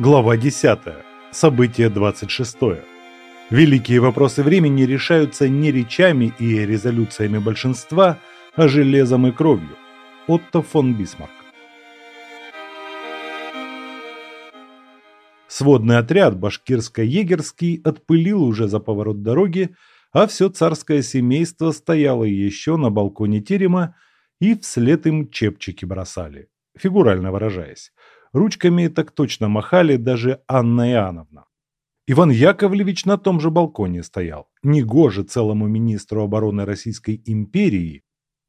Глава 10. Событие 26. Великие вопросы времени решаются не речами и резолюциями большинства, а железом и кровью. Отто фон Бисмарк. Сводный отряд башкирско-егерский отпылил уже за поворот дороги, а все царское семейство стояло еще на балконе терема и вслед им чепчики бросали, фигурально выражаясь. Ручками так точно махали даже Анна Иоанновна. Иван Яковлевич на том же балконе стоял. Негоже целому министру обороны Российской империи,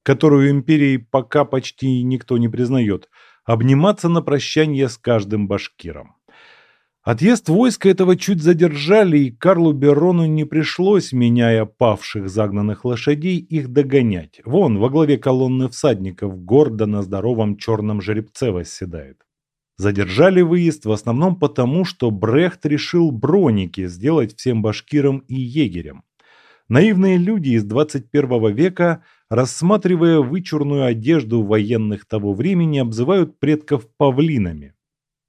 которую империей пока почти никто не признает, обниматься на прощание с каждым башкиром. Отъезд войска этого чуть задержали, и Карлу Берону не пришлось, меняя павших загнанных лошадей, их догонять. Вон, во главе колонны всадников, гордо на здоровом черном жеребце восседает. Задержали выезд в основном потому, что Брехт решил броники сделать всем башкирам и егерям. Наивные люди из 21 века, рассматривая вычурную одежду военных того времени, обзывают предков павлинами.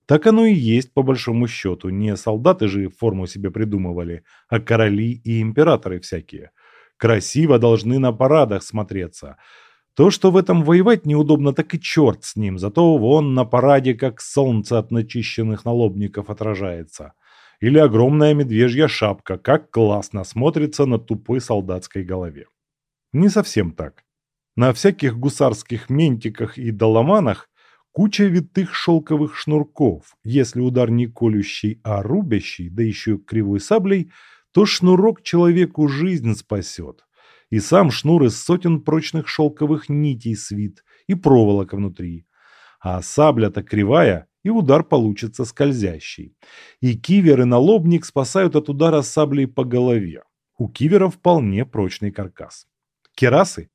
Так оно и есть по большому счету, не солдаты же форму себе придумывали, а короли и императоры всякие. Красиво должны на парадах смотреться – то, что в этом воевать неудобно, так и черт с ним, зато вон на параде как солнце от начищенных налобников отражается. Или огромная медвежья шапка, как классно смотрится на тупой солдатской голове. Не совсем так. На всяких гусарских ментиках и доломанах куча витых шелковых шнурков. Если удар не колющий, а рубящий, да еще кривой саблей, то шнурок человеку жизнь спасет и сам шнур из сотен прочных шелковых нитей свит и проволока внутри. А сабля-то кривая, и удар получится скользящий. И кивер и налобник спасают от удара саблей по голове. У кивера вполне прочный каркас. Керасы?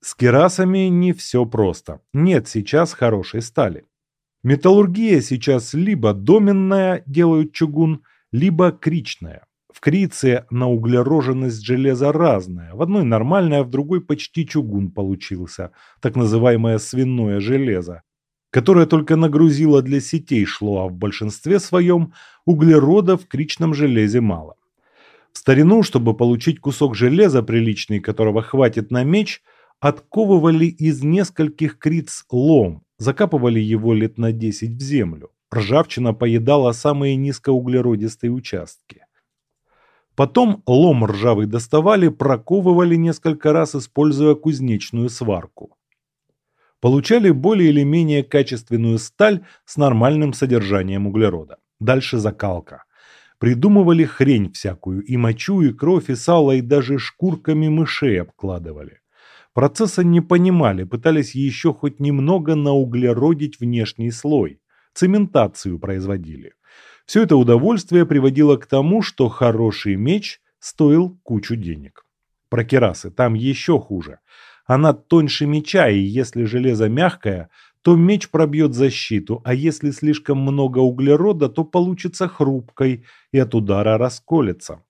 С керасами не все просто. Нет сейчас хорошей стали. Металлургия сейчас либо доменная, делают чугун, либо кричная. Крице на углероженность железа разная. В одной нормальная, в другой почти чугун получился, так называемое свиное железо, которое только нагрузило для сетей шло, а в большинстве своем углерода в кричном железе мало. В старину, чтобы получить кусок железа приличный, которого хватит на меч, отковывали из нескольких криц лом, закапывали его лет на 10 в землю. Ржавчина поедала самые низкоуглеродистые участки. Потом лом ржавый доставали, проковывали несколько раз, используя кузнечную сварку. Получали более или менее качественную сталь с нормальным содержанием углерода. Дальше закалка. Придумывали хрень всякую, и мочу, и кровь, и сало, и даже шкурками мышей обкладывали. Процесса не понимали, пытались еще хоть немного науглеродить внешний слой. Цементацию производили. Все это удовольствие приводило к тому, что хороший меч стоил кучу денег. Про керасы там еще хуже. Она тоньше меча, и если железо мягкое, то меч пробьет защиту, а если слишком много углерода, то получится хрупкой и от удара расколется.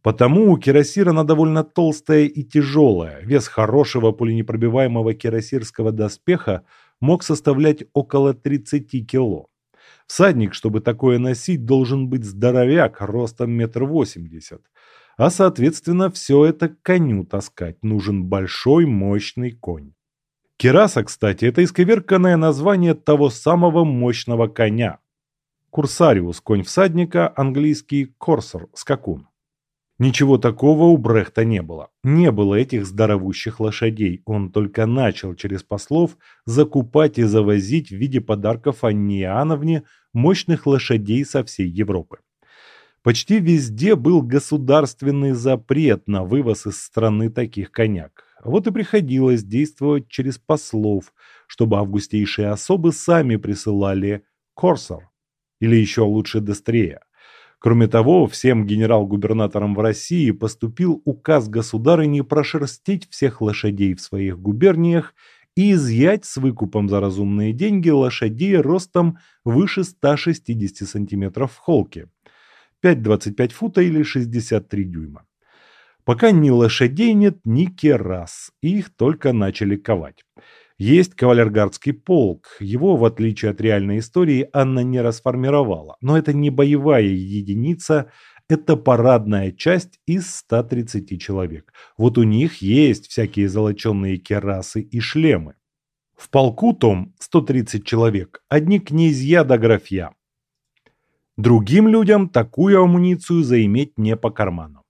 Потому у кирасира она довольно толстая и тяжелая. Вес хорошего пуленепробиваемого кирасирского доспеха мог составлять около 30 кило. Всадник, чтобы такое носить, должен быть здоровяк, ростом метр восемьдесят. А, соответственно, все это коню таскать. Нужен большой, мощный конь. Кераса, кстати, это исковерканное название того самого мощного коня. Курсариус – конь всадника, английский корсор – скакун. Ничего такого у Брехта не было. Не было этих здоровущих лошадей. Он только начал через послов закупать и завозить в виде подарков Анне Иоанновне мощных лошадей со всей Европы. Почти везде был государственный запрет на вывоз из страны таких коняк. Вот и приходилось действовать через послов, чтобы августейшие особы сами присылали корсор, или еще лучше Дестрея. Кроме того, всем генерал-губернаторам в России поступил указ государыни прошерстить всех лошадей в своих губерниях и изъять с выкупом за разумные деньги лошадей ростом выше 160 сантиметров в холке, 5,25 фута или 63 дюйма. Пока ни лошадей нет, ни керас, их только начали ковать. Есть кавалергардский полк. Его, в отличие от реальной истории, Анна не расформировала. Но это не боевая единица, это парадная часть из 130 человек. Вот у них есть всякие золоченные керасы и шлемы. В полку том 130 человек, одни князья да графья. Другим людям такую амуницию заиметь не по карману.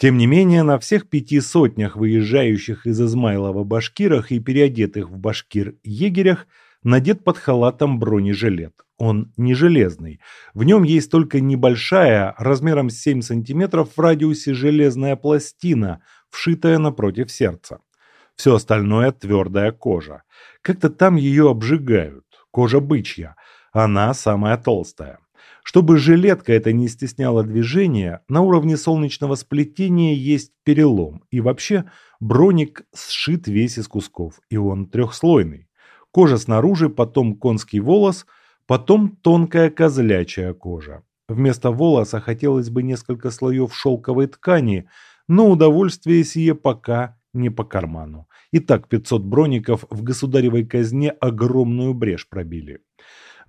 Тем не менее, на всех пяти сотнях выезжающих из Измайлова башкирах и переодетых в башкир-егерях надет под халатом бронежилет. Он не железный. В нем есть только небольшая, размером 7 см в радиусе железная пластина, вшитая напротив сердца. Все остальное твердая кожа. Как-то там ее обжигают. Кожа бычья. Она самая толстая. Чтобы жилетка это не стесняла движения, на уровне солнечного сплетения есть перелом. И вообще броник сшит весь из кусков, и он трехслойный. Кожа снаружи, потом конский волос, потом тонкая козлячая кожа. Вместо волоса хотелось бы несколько слоев шелковой ткани, но удовольствие сие пока не по карману. Итак, 500 броников в государевой казне огромную брешь пробили.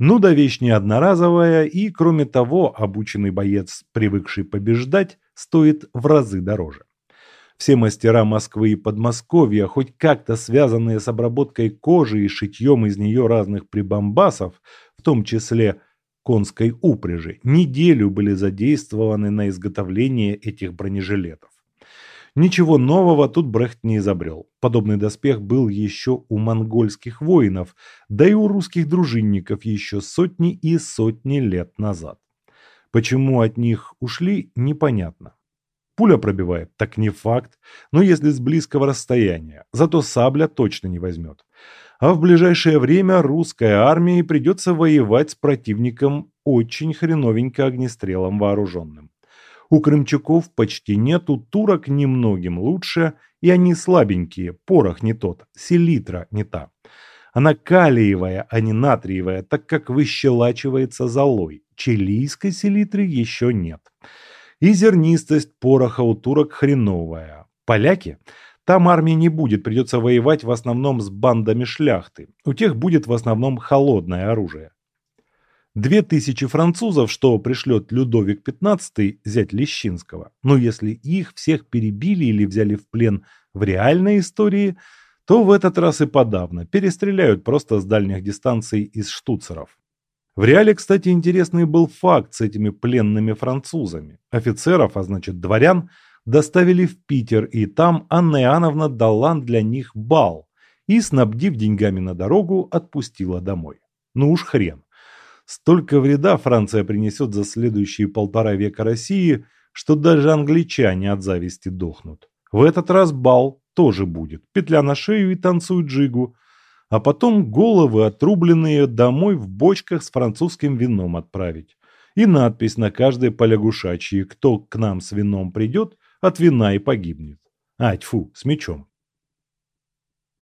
Ну да вещь не одноразовая, и кроме того, обученный боец, привыкший побеждать, стоит в разы дороже. Все мастера Москвы и Подмосковья, хоть как-то связанные с обработкой кожи и шитьем из нее разных прибамбасов, в том числе конской упряжи, неделю были задействованы на изготовление этих бронежилетов. Ничего нового тут Брехт не изобрел. Подобный доспех был еще у монгольских воинов, да и у русских дружинников еще сотни и сотни лет назад. Почему от них ушли, непонятно. Пуля пробивает, так не факт, но если с близкого расстояния, зато сабля точно не возьмет. А в ближайшее время русской армии придется воевать с противником очень хреновенько огнестрелом вооруженным. У крымчаков почти нет, у турок немногим лучше, и они слабенькие, порох не тот, селитра не та. Она калиевая, а не натриевая, так как выщелачивается золой. Чилийской селитры еще нет. И зернистость пороха у турок хреновая. Поляки? Там армии не будет, придется воевать в основном с бандами шляхты. У тех будет в основном холодное оружие. Две тысячи французов, что пришлет Людовик XV, зять Лещинского. Но если их всех перебили или взяли в плен в реальной истории, то в этот раз и подавно перестреляют просто с дальних дистанций из штуцеров. В реале, кстати, интересный был факт с этими пленными французами. Офицеров, а значит дворян, доставили в Питер, и там Анна Иоанновна дала для них бал и, снабдив деньгами на дорогу, отпустила домой. Ну уж хрен. Столько вреда Франция принесет за следующие полтора века России, что даже англичане от зависти дохнут. В этот раз бал тоже будет. Петля на шею и танцуй джигу. А потом головы отрубленные домой в бочках с французским вином отправить. И надпись на каждой полягушачьей «Кто к нам с вином придет, от вина и погибнет». А, тьфу, с мечом.